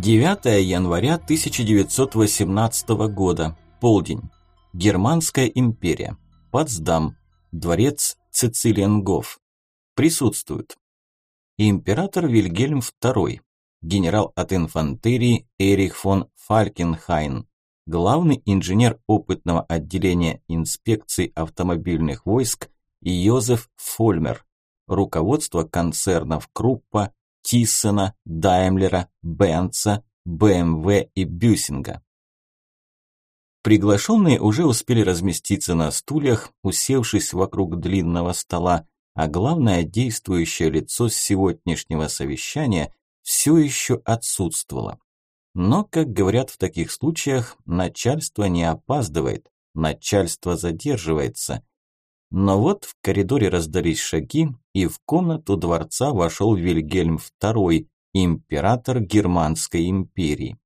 9 января 1918 года. Полдень. Германская империя. Потсдам. Дворец Цицилиенгоф. Присутствуют. Император Вильгельм II. Генерал от инфантерии Эрих фон Фалькенхайн. Главный инженер опытного отделения инспекции автомобильных войск Йозеф Фольмер. Руководство концернов Круппа, Тиссена, Даймлера, Бенца, БМВ и Бюсинга. Приглашенные уже успели разместиться на стульях, усевшись вокруг длинного стола, а главное действующее лицо сегодняшнего совещания все еще отсутствовало. Но, как говорят в таких случаях, начальство не опаздывает, начальство задерживается. Но вот в коридоре раздались шаги, и в комнату дворца вошел Вильгельм II, император Германской империи.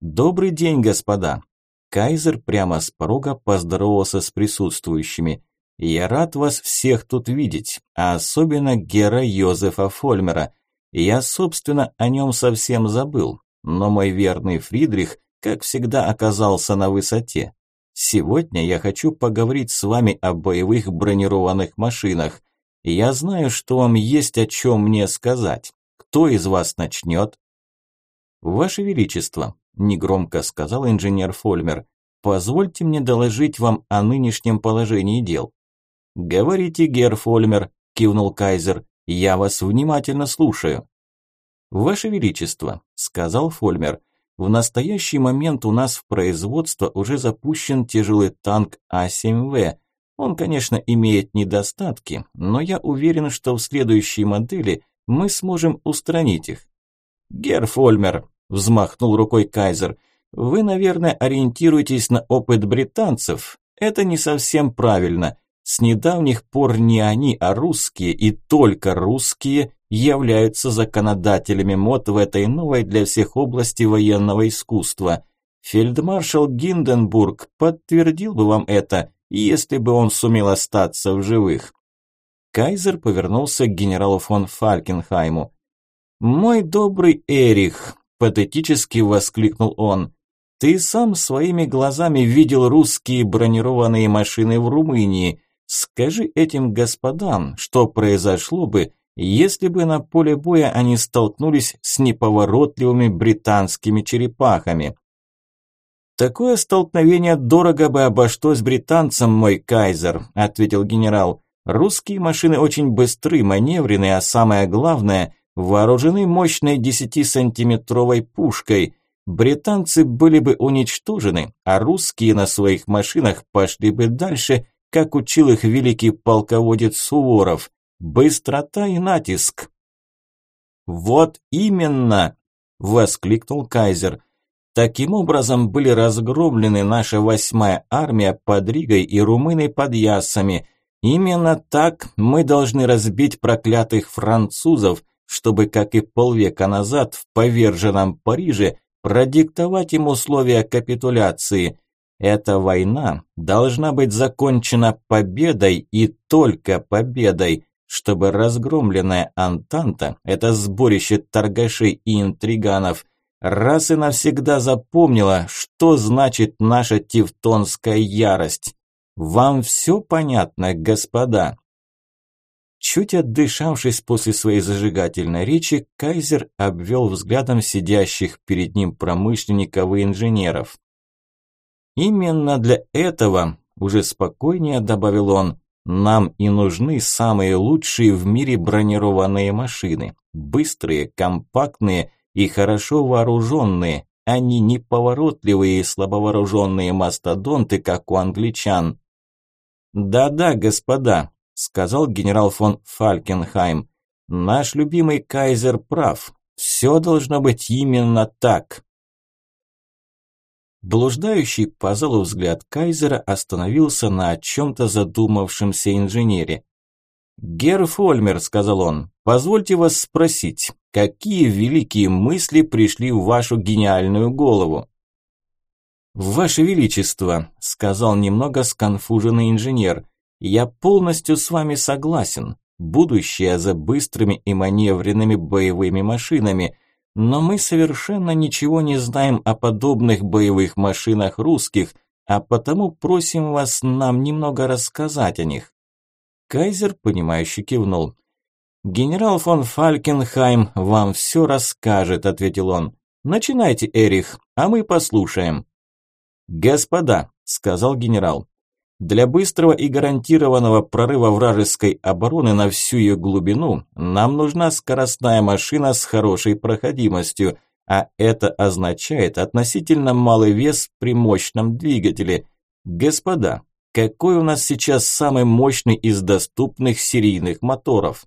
«Добрый день, господа!» Кайзер прямо с порога поздоровался с присутствующими. «Я рад вас всех тут видеть, а особенно Гера Йозефа Фольмера. Я, собственно, о нем совсем забыл, но мой верный Фридрих, как всегда, оказался на высоте. Сегодня я хочу поговорить с вами о боевых бронированных машинах. Я знаю, что вам есть о чем мне сказать. Кто из вас начнет? Ваше Величество, негромко сказал инженер Фольмер, позвольте мне доложить вам о нынешнем положении дел. Говорите, Герр Фольмер, кивнул Кайзер, я вас внимательно слушаю. Ваше Величество, сказал Фольмер, – в настоящий момент у нас в производство уже запущен тяжелый танк А7В. Он, конечно, имеет недостатки, но я уверен, что в следующей модели мы сможем устранить их. Герр Фольмер, взмахнул рукой Кайзер, вы, наверное, ориентируетесь на опыт британцев. Это не совсем правильно. С недавних пор не они, а русские, и только русские, являются законодателями мод в этой новой для всех области военного искусства. Фельдмаршал Гинденбург подтвердил бы вам это, если бы он сумел остаться в живых. Кайзер повернулся к генералу фон Фалькенхайму. «Мой добрый Эрих», – патетически воскликнул он, – «ты сам своими глазами видел русские бронированные машины в Румынии. Скажи этим господам, что произошло бы, если бы на поле боя они столкнулись с неповоротливыми британскими черепахами. «Такое столкновение дорого бы обошлось британцам, мой кайзер», – ответил генерал. «Русские машины очень быстры, маневренные, а самое главное – вооружены мощной 10-сантиметровой пушкой. Британцы были бы уничтожены, а русские на своих машинах пошли бы дальше, как учил их великий полководец Суворов. Быстрота и натиск. Вот именно, воскликнул Кайзер. Таким образом были разгромлены наша восьмая армия под Ригой и румыны под Ясами. Именно так мы должны разбить проклятых французов, чтобы, как и полвека назад в поверженном Париже, продиктовать им условия капитуляции. Эта война должна быть закончена победой и только победой чтобы разгромленная Антанта, это сборище торгашей и интриганов, раз и навсегда запомнила, что значит наша тевтонская ярость. Вам все понятно, господа?» Чуть отдышавшись после своей зажигательной речи, Кайзер обвел взглядом сидящих перед ним промышленников и инженеров. «Именно для этого», – уже спокойнее добавил он, нам и нужны самые лучшие в мире бронированные машины. Быстрые, компактные и хорошо вооруженные. Они не поворотливые и слабовооруженные мастодонты, как у англичан. «Да-да, господа», – сказал генерал фон Фалькенхайм. «Наш любимый кайзер прав. Все должно быть именно так». Блуждающий по залу взгляд Кайзера остановился на чем-то задумавшемся инженере. «Герр Фольмер», – сказал он, – «позвольте вас спросить, какие великие мысли пришли в вашу гениальную голову?» «Ваше Величество», – сказал немного сконфуженный инженер, – «я полностью с вами согласен. Будущее за быстрыми и маневренными боевыми машинами. Но мы совершенно ничего не знаем о подобных боевых машинах русских, а потому просим вас нам немного рассказать о них». Кайзер, понимающе кивнул. «Генерал фон Фалькенхайм вам все расскажет», – ответил он. «Начинайте, Эрих, а мы послушаем». «Господа», – сказал генерал, – «для быстрого и гарантированного прорыва вражеской обороны на всю ее глубину нам нужна скоростная машина с хорошей проходимостью, а это означает относительно малый вес при мощном двигателе. Господа, какой у нас сейчас самый мощный из доступных серийных моторов?»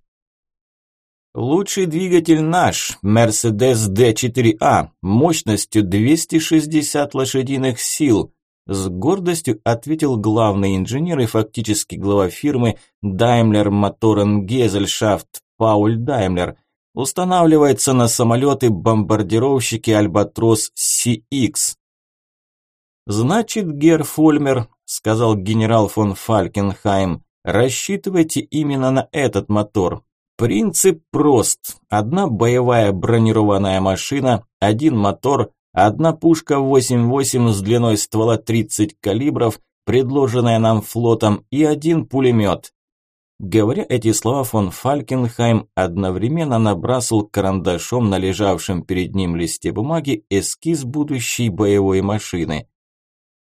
Лучший двигатель наш, Mercedes D4A, мощностью 260 лошадиных сил, с гордостью ответил главный инженер и фактически глава фирмы Daimler Motoren Gesellschaft Пауль Даймлер. Устанавливается на самолеты-бомбардировщики Альбатрос CX. Значит, Гер Фольмер, сказал генерал фон Фалькенхайм, рассчитывайте именно на этот мотор. Принцип прост. Одна боевая бронированная машина, один мотор, одна пушка 8.8 с длиной ствола 30 калибров, предложенная нам флотом, и один пулемет. Говоря эти слова, фон Фалькенхайм одновременно набрасывал карандашом на лежавшем перед ним листе бумаги эскиз будущей боевой машины.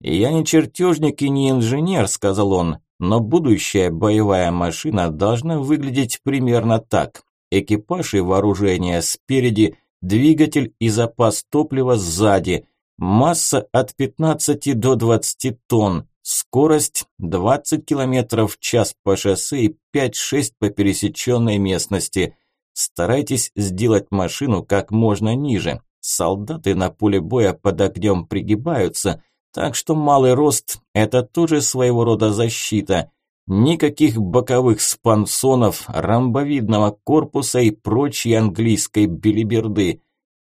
«Я не чертежник и не инженер», – сказал он, но будущая боевая машина должна выглядеть примерно так. Экипаж и вооружение спереди, двигатель и запас топлива сзади, масса от 15 до 20 тонн, скорость 20 км в час по шоссе и 5-6 по пересеченной местности. Старайтесь сделать машину как можно ниже. Солдаты на поле боя под огнем пригибаются – так что малый рост – это тоже своего рода защита. Никаких боковых спансонов, ромбовидного корпуса и прочей английской билиберды.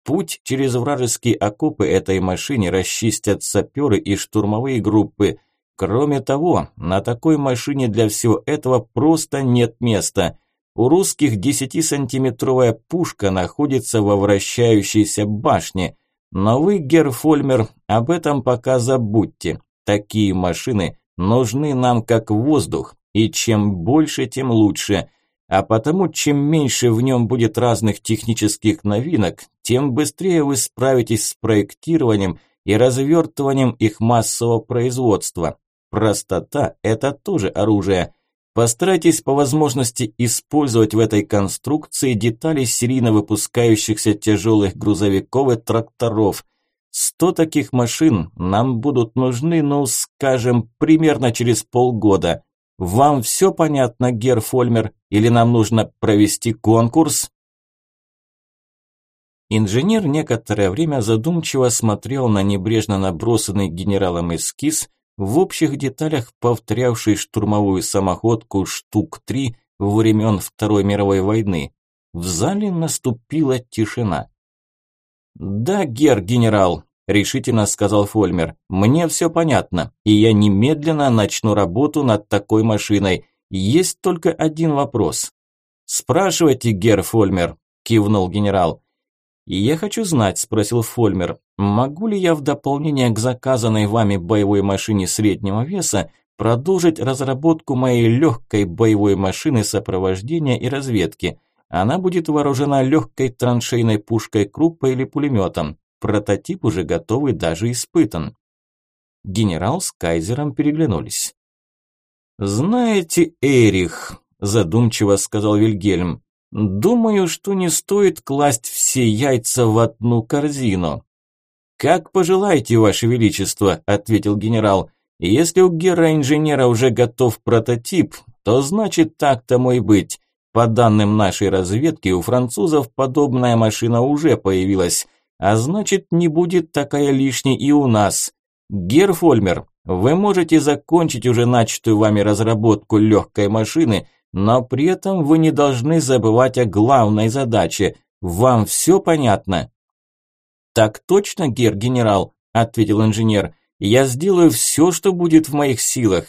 Путь через вражеские окопы этой машине расчистят саперы и штурмовые группы. Кроме того, на такой машине для всего этого просто нет места. У русских 10-сантиметровая пушка находится во вращающейся башне – но вы, Герфольмер, об этом пока забудьте. Такие машины нужны нам как воздух, и чем больше, тем лучше. А потому, чем меньше в нем будет разных технических новинок, тем быстрее вы справитесь с проектированием и развертыванием их массового производства. Простота – это тоже оружие. Постарайтесь по возможности использовать в этой конструкции детали серийно выпускающихся тяжелых грузовиков и тракторов. Сто таких машин нам будут нужны, ну, скажем, примерно через полгода. Вам все понятно, Гер Фольмер, или нам нужно провести конкурс? Инженер некоторое время задумчиво смотрел на небрежно набросанный генералом эскиз, в общих деталях повторявший штурмовую самоходку штук три времен Второй мировой войны. В зале наступила тишина. «Да, гер-генерал», – решительно сказал Фольмер, – «мне все понятно, и я немедленно начну работу над такой машиной. Есть только один вопрос». «Спрашивайте, гер Фольмер», – кивнул генерал. «Я хочу знать», – спросил Фольмер, – «могу ли я в дополнение к заказанной вами боевой машине среднего веса продолжить разработку моей легкой боевой машины сопровождения и разведки? Она будет вооружена легкой траншейной пушкой Круппа или пулеметом. Прототип уже готовый, даже испытан». Генерал с Кайзером переглянулись. «Знаете, Эрих», – задумчиво сказал Вильгельм, Думаю, что не стоит класть все яйца в одну корзину. Как пожелаете, ваше величество, ответил генерал. Если у гера-инженера уже готов прототип, то значит так тому и быть. По данным нашей разведки, у французов подобная машина уже появилась, а значит не будет такая лишней и у нас. Герфольмер, вы можете закончить уже начатую вами разработку легкой машины – но при этом вы не должны забывать о главной задаче. Вам все понятно?» «Так точно, гер-генерал», – ответил инженер. «Я сделаю все, что будет в моих силах».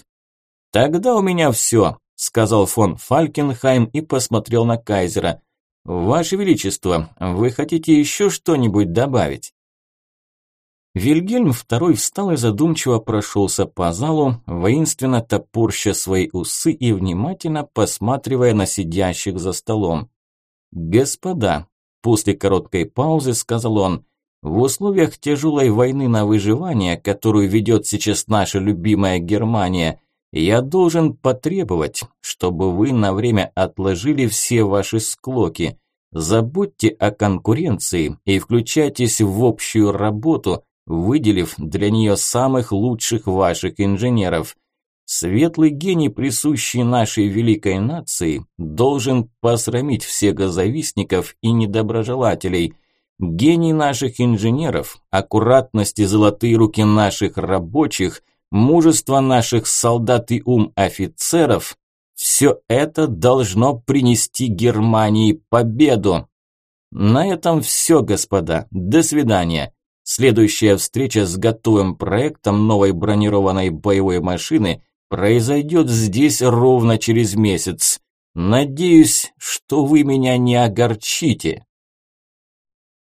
«Тогда у меня все», – сказал фон Фалькенхайм и посмотрел на Кайзера. Ваше Величество, вы хотите еще что-нибудь добавить? Вильгельм II встал и задумчиво прошелся по залу, воинственно топорща свои усы и внимательно посматривая на сидящих за столом. «Господа», – после короткой паузы сказал он, – «в условиях тяжелой войны на выживание, которую ведет сейчас наша любимая Германия, я должен потребовать, чтобы вы на время отложили все ваши склоки, забудьте о конкуренции и включайтесь в общую работу – выделив для нее самых лучших ваших инженеров. Светлый гений, присущий нашей великой нации, должен посрамить всех газовистников и недоброжелателей. Гений наших инженеров, аккуратность и золотые руки наших рабочих, мужество наших солдат и ум офицеров – все это должно принести Германии победу. На этом все, господа. До свидания. Следующая встреча с готовым проектом новой бронированной боевой машины произойдет здесь ровно через месяц. Надеюсь, что вы меня не огорчите.